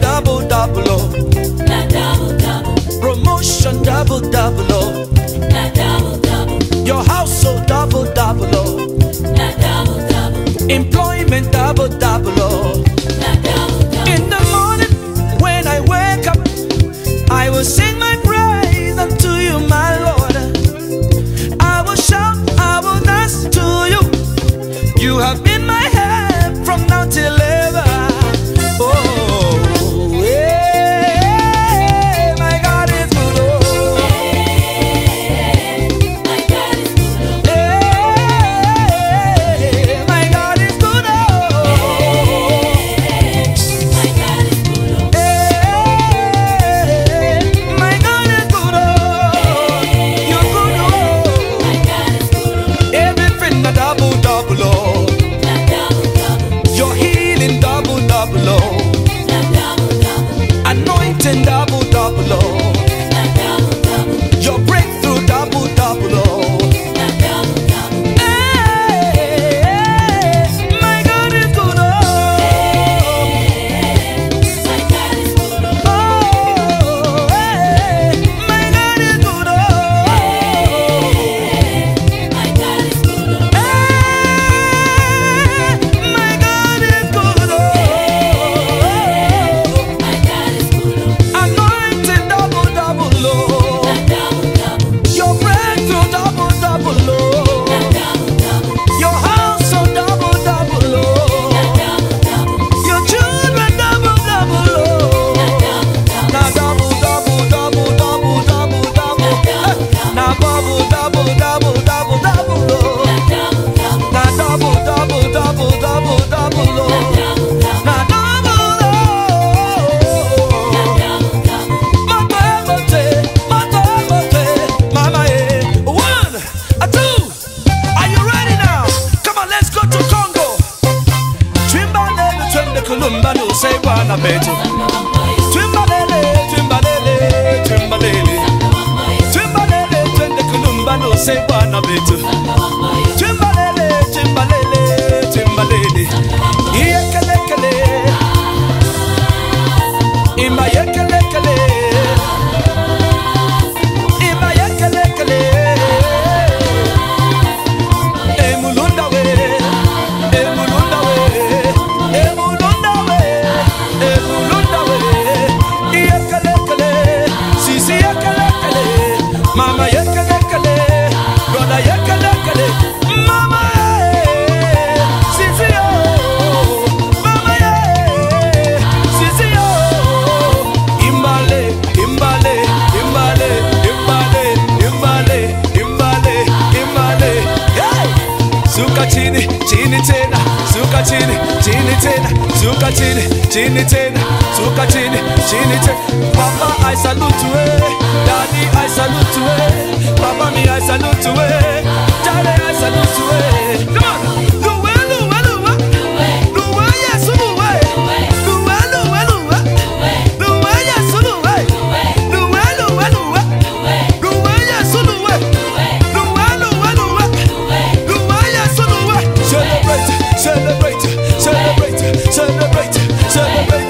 double double oh. Na double double. Promotion double double oh. Na double double. Your household double double oh. Na double double. Employment double double oh. Na double double. In the morning when I wake up, I will sing my praise unto you, my Lord. I will shout, I will dance to you. You have been my help from now till. Bana bethu Twimbalele, twimbalele, twimbalele. Twimbalele, twende kulumbano se bana bethu zuka chini chini tena. Zuka chini chini tena. Zuka chini chini tena. Zuka chini chini tena. Papa i salute we eh. daddy i salute we eh. mama me i salute we celebrate, celebrate, celebrate, celebrate.